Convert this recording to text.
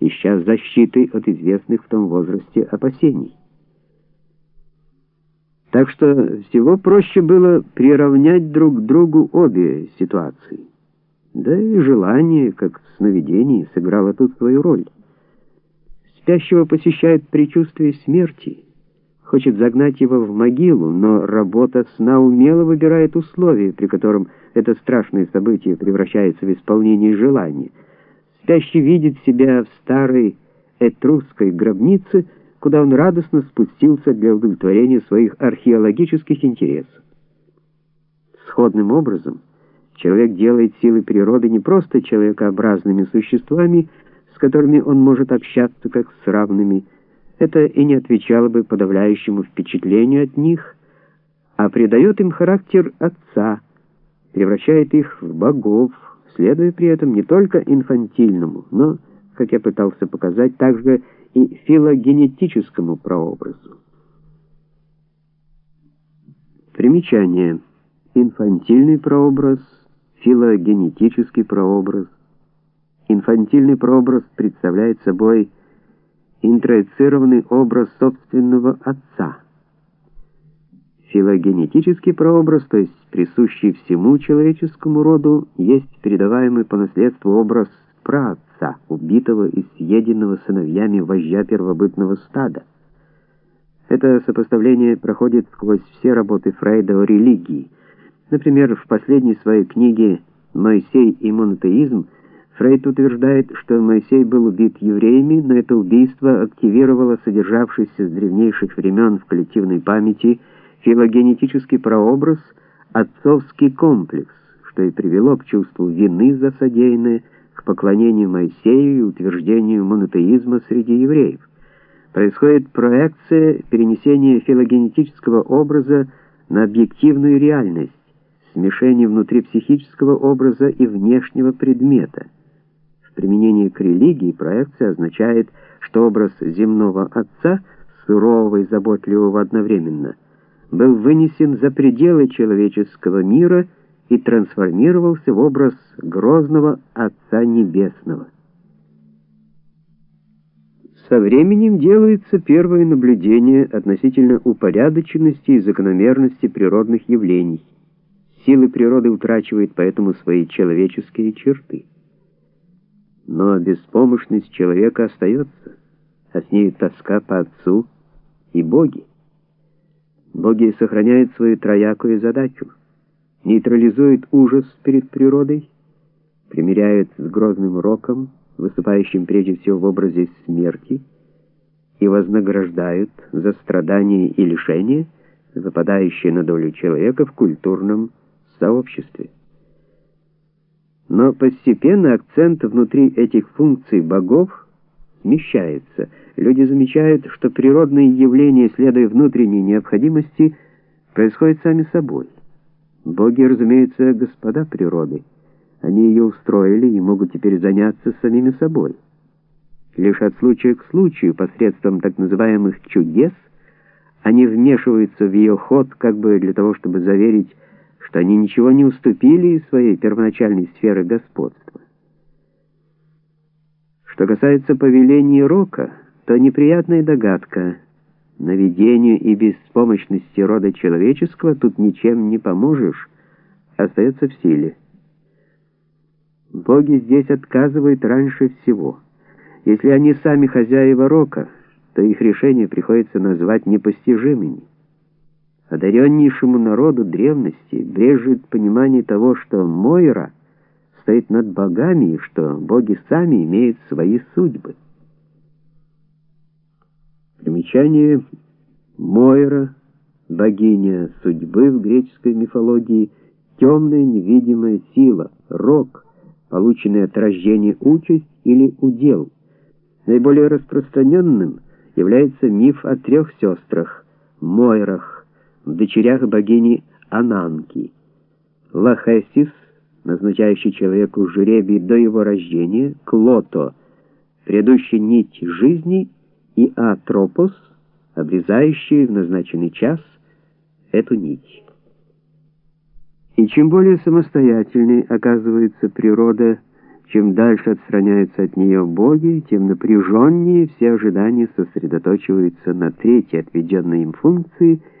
ища защиты от известных в том возрасте опасений. Так что всего проще было приравнять друг к другу обе ситуации. Да и желание, как в сновидении, сыграло тут свою роль. Спящего посещает предчувствие смерти, хочет загнать его в могилу, но работа сна умело выбирает условия, при котором это страшное событие превращается в исполнение желания. Спящий видит себя в старой этрусской гробнице, куда он радостно спустился для удовлетворения своих археологических интересов. Сходным образом, человек делает силы природы не просто человекообразными существами, с которыми он может общаться как с равными, это и не отвечало бы подавляющему впечатлению от них, а придает им характер отца, превращает их в богов, следуя при этом не только инфантильному, но, как я пытался показать, также и филогенетическому прообразу. Примечание. Инфантильный прообраз, филогенетический прообраз. Инфантильный прообраз представляет собой интроицированный образ собственного отца. Филогенетический прообраз, то есть присущий всему человеческому роду, есть передаваемый по наследству образ праотца отца, убитого и съеденного сыновьями вождя первобытного стада. Это сопоставление проходит сквозь все работы Фрейда о религии. Например, в последней своей книге «Моисей и монотеизм» Фрейд утверждает, что Моисей был убит евреями, но это убийство активировало содержавшийся с древнейших времен в коллективной памяти филогенетический прообраз, отцовский комплекс, что и привело к чувству вины за содеянное, к поклонению Моисею и утверждению монотеизма среди евреев. Происходит проекция перенесения филогенетического образа на объективную реальность, смешение внутри психического образа и внешнего предмета. В применении к религии проекция означает, что образ земного отца, сурового и заботливого одновременно, был вынесен за пределы человеческого мира и трансформировался в образ грозного Отца Небесного. Со временем делается первое наблюдение относительно упорядоченности и закономерности природных явлений. Силы природы утрачивают поэтому свои человеческие черты. Но беспомощность человека остается, а с ней тоска по Отцу и боги. Боги сохраняют свою троякую задачу — нейтрализует ужас перед природой, примиряет с грозным роком, выступающим прежде всего в образе смерти, и вознаграждают за страдания и лишения, выпадающие на долю человека в культурном сообществе. Но постепенно акцент внутри этих функций богов смещается. Люди замечают, что природные явления, следуя внутренней необходимости, происходят сами собой. Боги, разумеется, господа природы. Они ее устроили и могут теперь заняться самими собой. Лишь от случая к случаю, посредством так называемых чудес, они вмешиваются в ее ход как бы для того, чтобы заверить, что они ничего не уступили из своей первоначальной сферы господства. Что касается повелений Рока, то неприятная догадка — наведению и беспомощности рода человеческого тут ничем не поможешь, остается в силе. Боги здесь отказывают раньше всего. Если они сами хозяева рока, то их решение приходится назвать непостижимыми. Одареннейшему народу древности брежет понимание того, что Мойра стоит над богами и что боги сами имеют свои судьбы. Примечание Мойра, богиня судьбы в греческой мифологии, темная невидимая сила, рок, полученный от рождения участь или удел. Наиболее распространенным является миф о трех сестрах Мойрах, дочерях богини Ананки. Лахесис, назначающий человеку жребий до его рождения, Клото, предыдущий нить жизни — и атропос, обрезающий в назначенный час эту нить. И чем более самостоятельной оказывается природа, Чем дальше отстраняются от нее боги, тем напряженнее все ожидания сосредоточиваются на третьей отведенной им функции —